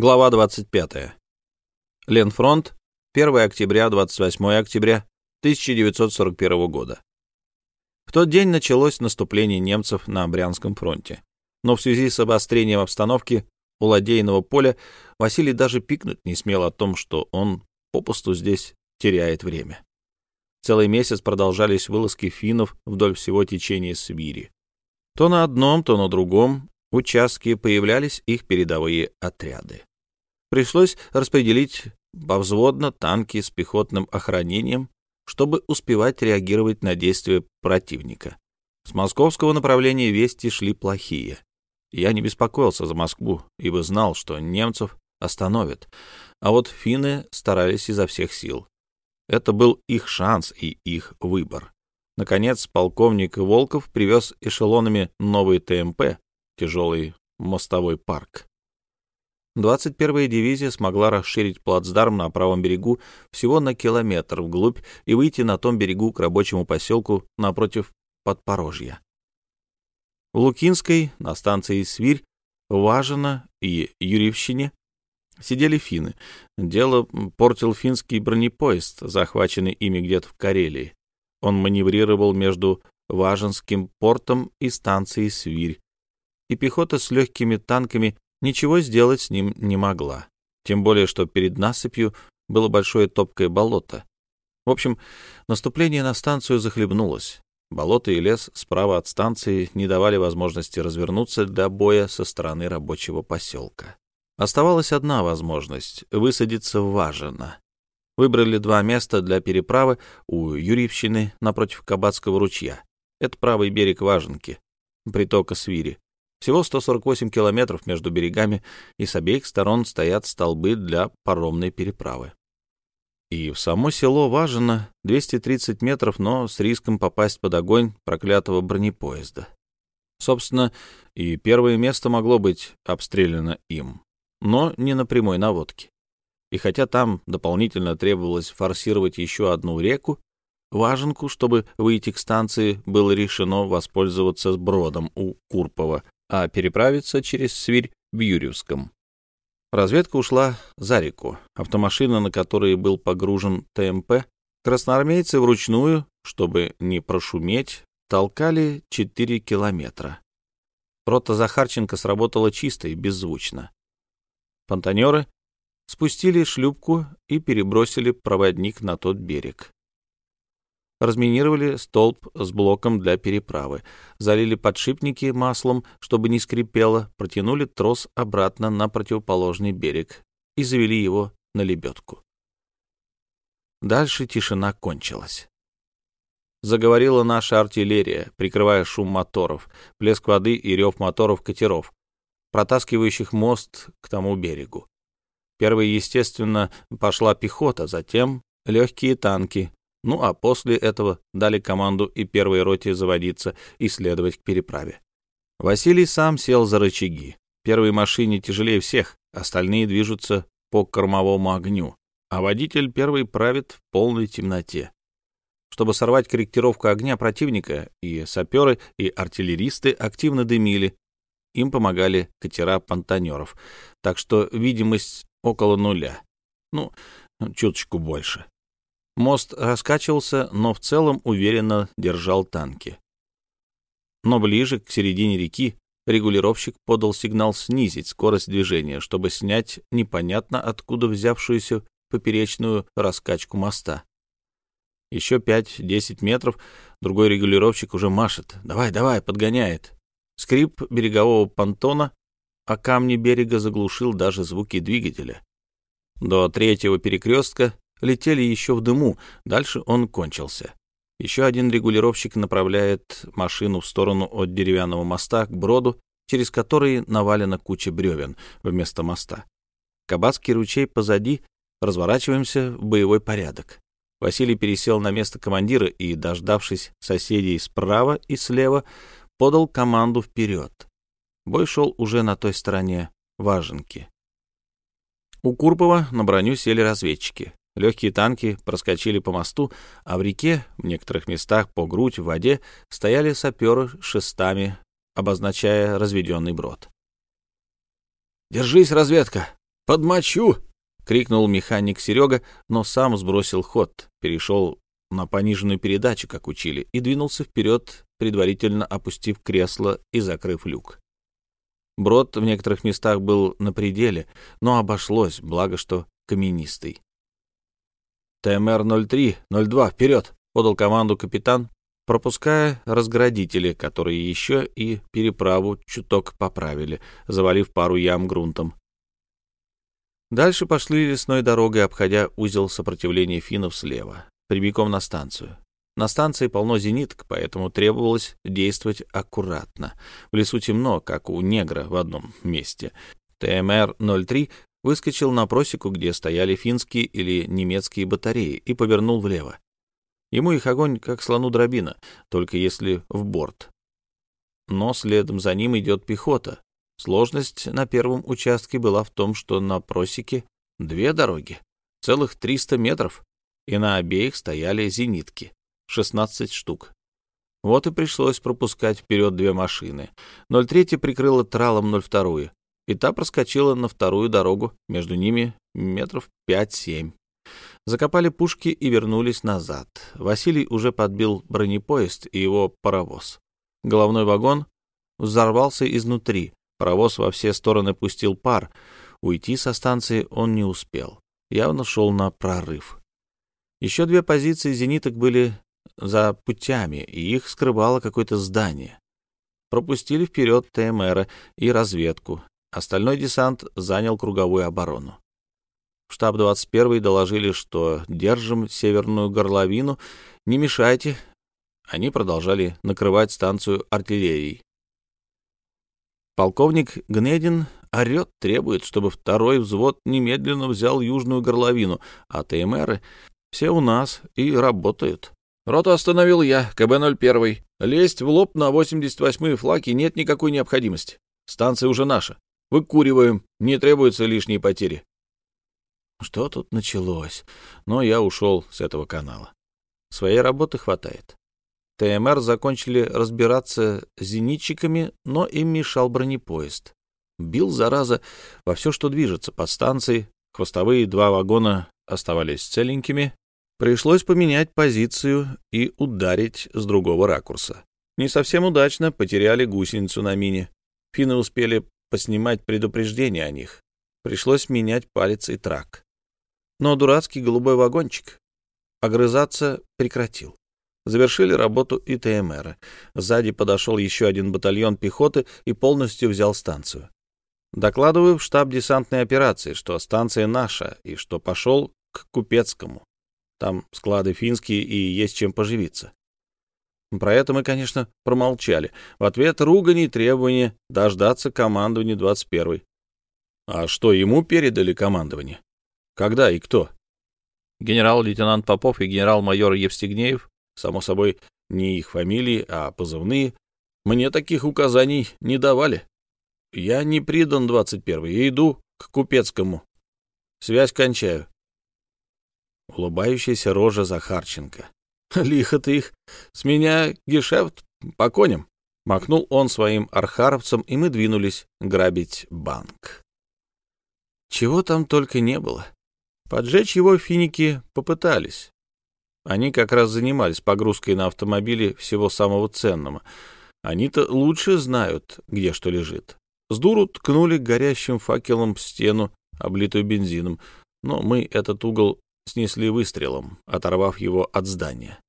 Глава 25. Ленфронт, 1 октября, 28 октября 1941 года. В тот день началось наступление немцев на Брянском фронте. Но в связи с обострением обстановки у ладейного поля Василий даже пикнуть не смел о том, что он попусту здесь теряет время. Целый месяц продолжались вылазки финнов вдоль всего течения Свири. То на одном, то на другом участке появлялись их передовые отряды. Пришлось распределить повзводно танки с пехотным охранением, чтобы успевать реагировать на действия противника. С московского направления вести шли плохие. Я не беспокоился за Москву, ибо знал, что немцев остановят, а вот финны старались изо всех сил. Это был их шанс и их выбор. Наконец, полковник Волков привез эшелонами новый ТМП, тяжелый мостовой парк. 21-я дивизия смогла расширить плацдарм на правом берегу всего на километр вглубь и выйти на том берегу к рабочему поселку напротив Подпорожья. В Лукинской, на станции Свирь, Важина и Юрьевщине сидели финны. Дело портил финский бронепоезд, захваченный ими где-то в Карелии. Он маневрировал между Важинским портом и станцией Свирь, и пехота с легкими танками ничего сделать с ним не могла. Тем более, что перед насыпью было большое топкое болото. В общем, наступление на станцию захлебнулось. Болото и лес справа от станции не давали возможности развернуться для боя со стороны рабочего поселка. Оставалась одна возможность — высадиться в Важино. Выбрали два места для переправы у Юрьевщины напротив Кабацкого ручья. Это правый берег Важенки, притока Свири. Всего 148 километров между берегами, и с обеих сторон стоят столбы для паромной переправы. И в само село Важино 230 метров, но с риском попасть под огонь проклятого бронепоезда. Собственно, и первое место могло быть обстреляно им, но не на прямой наводке. И хотя там дополнительно требовалось форсировать еще одну реку, Важенку, чтобы выйти к станции, было решено воспользоваться сбродом у Курпова а переправиться через Свирь в Юрьевском. Разведка ушла за реку. Автомашина, на которой был погружен ТМП, красноармейцы вручную, чтобы не прошуметь, толкали 4 километра. Рота Захарченко сработала чисто и беззвучно. Понтанеры спустили шлюпку и перебросили проводник на тот берег разминировали столб с блоком для переправы, залили подшипники маслом, чтобы не скрипело, протянули трос обратно на противоположный берег и завели его на лебедку. Дальше тишина кончилась. Заговорила наша артиллерия, прикрывая шум моторов, плеск воды и рев моторов катеров, протаскивающих мост к тому берегу. Первой, естественно, пошла пехота, затем легкие танки, ну а после этого дали команду и первой роте заводиться и следовать к переправе. Василий сам сел за рычаги. Первой машине тяжелее всех, остальные движутся по кормовому огню, а водитель первый правит в полной темноте. Чтобы сорвать корректировку огня противника, и саперы, и артиллеристы активно дымили. Им помогали катера понтонеров, так что видимость около нуля. Ну, чуточку больше. Мост раскачивался, но в целом уверенно держал танки. Но ближе к середине реки регулировщик подал сигнал снизить скорость движения, чтобы снять непонятно откуда взявшуюся поперечную раскачку моста. Еще пять-десять метров другой регулировщик уже машет. «Давай, давай!» — подгоняет. Скрип берегового понтона, а камни берега заглушил даже звуки двигателя. До третьего перекрестка летели еще в дыму, дальше он кончился. Еще один регулировщик направляет машину в сторону от деревянного моста к броду, через который навалена куча бревен вместо моста. Кабацкий ручей позади, разворачиваемся в боевой порядок. Василий пересел на место командира и, дождавшись соседей справа и слева, подал команду вперед. Бой шел уже на той стороне Важенки. У Курпова на броню сели разведчики. Легкие танки проскочили по мосту, а в реке, в некоторых местах по грудь в воде, стояли саперы шестами, обозначая разведенный брод. «Держись, разведка!» «Подмочу!» — крикнул механик Серега, но сам сбросил ход, перешел на пониженную передачу, как учили, и двинулся вперед, предварительно опустив кресло и закрыв люк. Брод в некоторых местах был на пределе, но обошлось, благо что каменистый. «ТМР-03-02, вперед!» — подал команду капитан, пропуская разградители, которые еще и переправу чуток поправили, завалив пару ям грунтом. Дальше пошли лесной дорогой, обходя узел сопротивления финнов слева, прямиком на станцию. На станции полно зениток, поэтому требовалось действовать аккуратно. В лесу темно, как у негра в одном месте. ТМР-03 выскочил на просеку, где стояли финские или немецкие батареи, и повернул влево. Ему их огонь, как слону дробина, только если в борт. Но следом за ним идет пехота. Сложность на первом участке была в том, что на просеке две дороги, целых 300 метров, и на обеих стояли зенитки, 16 штук. Вот и пришлось пропускать вперед две машины. 03 прикрыла тралом 02 и та проскочила на вторую дорогу, между ними метров пять-семь. Закопали пушки и вернулись назад. Василий уже подбил бронепоезд и его паровоз. Головной вагон взорвался изнутри. Паровоз во все стороны пустил пар. Уйти со станции он не успел. Явно шел на прорыв. Еще две позиции зениток были за путями, и их скрывало какое-то здание. Пропустили вперед ТМР и разведку. Остальной десант занял круговую оборону. В штаб 21 доложили, что держим северную горловину, не мешайте. Они продолжали накрывать станцию артиллерией. Полковник Гнедин орет, требует, чтобы второй взвод немедленно взял южную горловину, а ТМРы все у нас и работают. Роту остановил я, КБ-01. Лезть в лоб на 88-й флаги нет никакой необходимости. Станция уже наша. Выкуриваем, не требуются лишние потери. Что тут началось? Но я ушел с этого канала. Своей работы хватает. ТМР закончили разбираться с зенитчиками, но им мешал бронепоезд. Бил, зараза, во все, что движется под станцией. Хвостовые два вагона оставались целенькими. Пришлось поменять позицию и ударить с другого ракурса. Не совсем удачно потеряли гусеницу на мине. Финны успели поснимать предупреждение о них. Пришлось менять палец и трак. Но дурацкий голубой вагончик огрызаться прекратил. Завершили работу и ТМР. Сзади подошел еще один батальон пехоты и полностью взял станцию. Докладываю в штаб десантной операции, что станция наша и что пошел к Купецкому. Там склады финские и есть чем поживиться. Про это мы, конечно, промолчали. В ответ ругань и требования дождаться командования 21-й. А что, ему передали командование? Когда и кто? Генерал-лейтенант Попов и генерал-майор Евстигнеев, само собой, не их фамилии, а позывные, мне таких указаний не давали. Я не придан 21-й и иду к Купецкому. Связь кончаю. Улыбающаяся рожа Захарченко. Лихо ты их. С меня гешефт по коням. Махнул он своим архаровцам, и мы двинулись грабить банк. Чего там только не было. Поджечь его финики попытались. Они как раз занимались погрузкой на автомобили всего самого ценного. Они-то лучше знают, где что лежит. С дуру ткнули горящим факелом стену, облитую бензином, но мы этот угол снесли выстрелом, оторвав его от здания.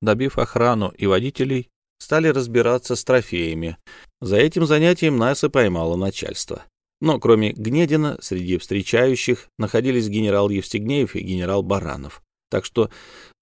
Добив охрану и водителей, стали разбираться с трофеями. За этим занятием нас и поймало начальство. Но кроме Гнедина, среди встречающих находились генерал Евстигнеев и генерал Баранов. Так что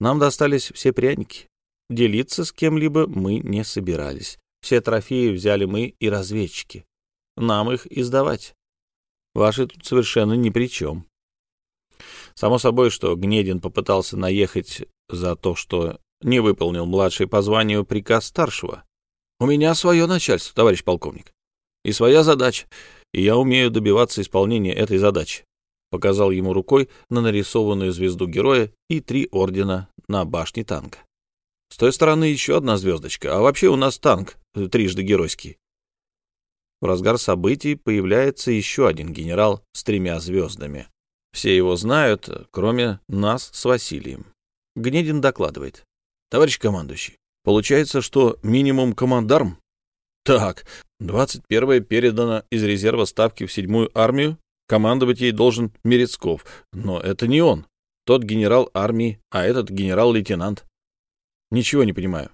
нам достались все пряники. Делиться с кем-либо мы не собирались. Все трофеи взяли мы и разведчики. Нам их издавать. Ваши тут совершенно ни при чем. Само собой, что Гнедин попытался наехать за то, что не выполнил младший по званию приказ старшего. У меня свое начальство, товарищ полковник, и своя задача, и я умею добиваться исполнения этой задачи. Показал ему рукой на нарисованную звезду героя и три ордена на башне танка. С той стороны еще одна звездочка, а вообще у нас танк трижды геройский. В разгар событий появляется еще один генерал с тремя звездами. Все его знают, кроме нас с Василием. Гнедин докладывает. Товарищ командующий, получается, что минимум командарм? Так, 21-е передано из резерва ставки в седьмую армию, командовать ей должен Мерецков, но это не он. Тот генерал армии, а этот генерал-лейтенант. Ничего не понимаю.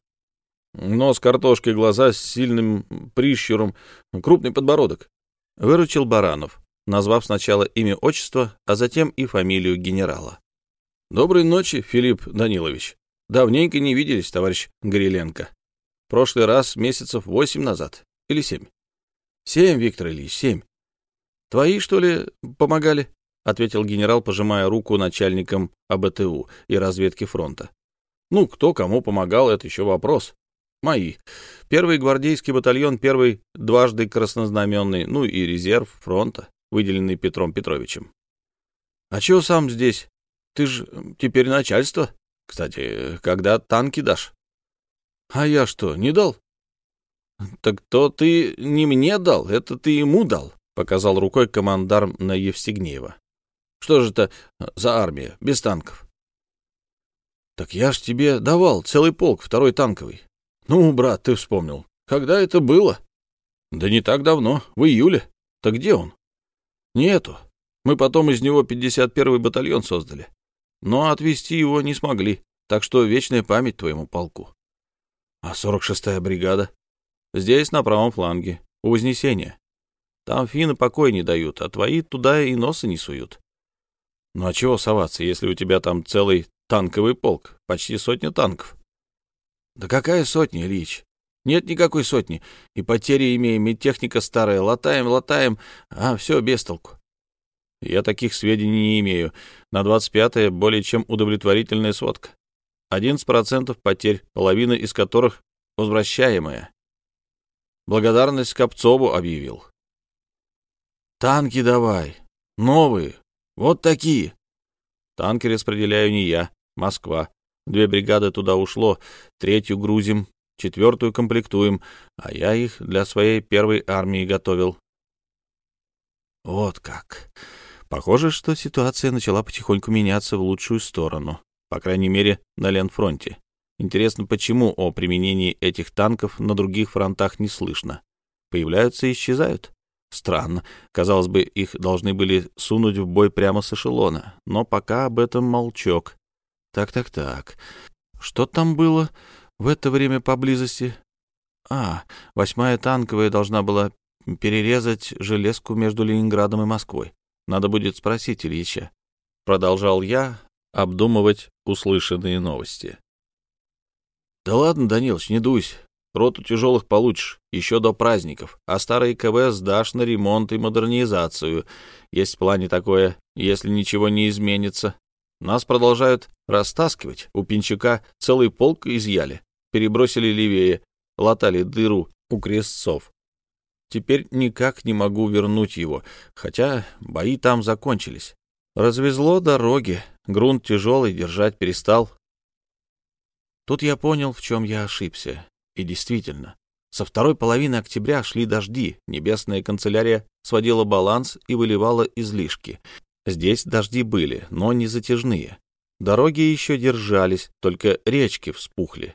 Нос картошкой, глаза с сильным прищуром, крупный подбородок. Выручил Баранов, назвав сначала имя отчество, а затем и фамилию генерала. «Доброй ночи, Филипп Данилович. Давненько не виделись, товарищ Гриленко. Прошлый раз месяцев восемь назад. Или семь?» «Семь, Виктор Ильич, семь. Твои, что ли, помогали?» — ответил генерал, пожимая руку начальникам АБТУ и разведки фронта. «Ну, кто кому помогал, это еще вопрос. Мои. Первый гвардейский батальон, первый дважды краснознаменный, ну и резерв фронта, выделенный Петром Петровичем. А чего сам здесь? Ты ж теперь начальство. Кстати, когда танки дашь? А я что, не дал? Так то ты не мне дал, это ты ему дал, показал рукой командарм на Евстигнеева. Что же это за армия без танков? Так я ж тебе давал целый полк, второй танковый. Ну, брат, ты вспомнил. Когда это было? Да не так давно, в июле. Так где он? Нету. Мы потом из него 51-й батальон создали. Но отвезти его не смогли, так что вечная память твоему полку. А 46-я бригада? Здесь, на правом фланге, у Вознесения. Там финны покой не дают, а твои туда и носа не суют. Ну а чего соваться, если у тебя там целый танковый полк, почти сотня танков? Да какая сотня, Ильич? Нет никакой сотни. И потери имеем, и техника старая. Латаем, латаем, а все без толку. Я таких сведений не имею. На 25-е более чем удовлетворительная сводка. 11% потерь, половина из которых возвращаемая. Благодарность Копцову объявил. Танки давай. Новые. Вот такие. Танки распределяю не я. Москва. Две бригады туда ушло, третью грузим, четвертую комплектуем, а я их для своей первой армии готовил. Вот как. Похоже, что ситуация начала потихоньку меняться в лучшую сторону, по крайней мере, на Ленфронте. Интересно, почему о применении этих танков на других фронтах не слышно? Появляются и исчезают? Странно. Казалось бы, их должны были сунуть в бой прямо с эшелона, но пока об этом молчок. Так-так-так. Что там было в это время поблизости? А, восьмая танковая должна была перерезать железку между Ленинградом и Москвой. Надо будет спросить Ильича. Продолжал я обдумывать услышанные новости. Да ладно, Данилович, не дуйся. Роту тяжелых получишь еще до праздников, а старые КВ сдашь на ремонт и модернизацию. Есть в плане такое, если ничего не изменится. Нас продолжают растаскивать. У Пинчака целый полк изъяли. Перебросили левее, латали дыру у крестцов. Теперь никак не могу вернуть его, хотя бои там закончились. Развезло дороги, грунт тяжелый, держать перестал. Тут я понял, в чем я ошибся. И действительно, со второй половины октября шли дожди, небесная канцелярия сводила баланс и выливала излишки. Здесь дожди были, но не затяжные. Дороги еще держались, только речки вспухли.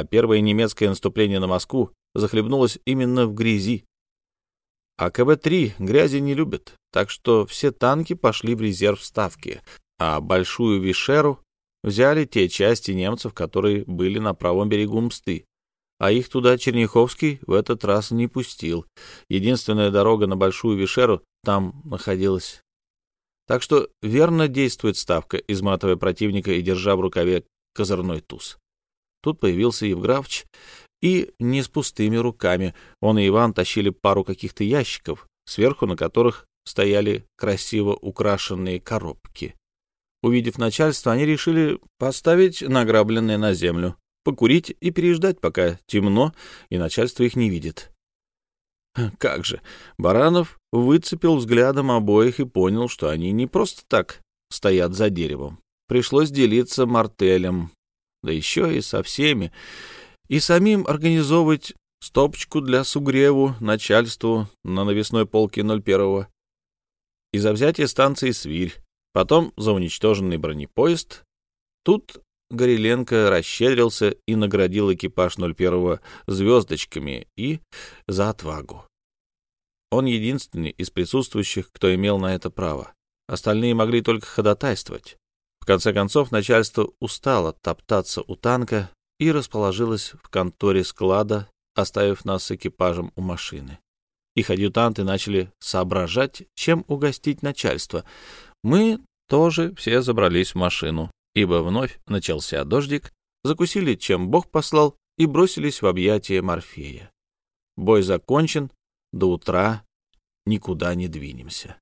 А первое немецкое наступление на Москву захлебнулось именно в грязи. А КВ-3 грязи не любят, так что все танки пошли в резерв ставки, а Большую Вишеру взяли те части немцев, которые были на правом берегу Мсты. А их туда Черняховский в этот раз не пустил. Единственная дорога на Большую Вишеру там находилась так что верно действует ставка, изматывая противника и держа в рукаве козырной туз. Тут появился Евграфович, и не с пустыми руками. Он и Иван тащили пару каких-то ящиков, сверху на которых стояли красиво украшенные коробки. Увидев начальство, они решили поставить награбленное на землю, покурить и переждать, пока темно, и начальство их не видит. Как же, Баранов выцепил взглядом обоих и понял, что они не просто так стоят за деревом. Пришлось делиться мартелем, да еще и со всеми, и самим организовывать стопочку для сугреву начальству на навесной полке 01-го и за взятие станции Свирь, потом за уничтоженный бронепоезд. Тут Гореленко расщедрился и наградил экипаж 01-го звездочками и за отвагу. Он единственный из присутствующих, кто имел на это право. Остальные могли только ходатайствовать. Конце концов, начальство устало топтаться у танка и расположилось в конторе склада, оставив нас с экипажем у машины. Их адъютанты начали соображать, чем угостить начальство. Мы тоже все забрались в машину, ибо вновь начался дождик, закусили, чем Бог послал, и бросились в объятия Морфея. Бой закончен, до утра никуда не двинемся.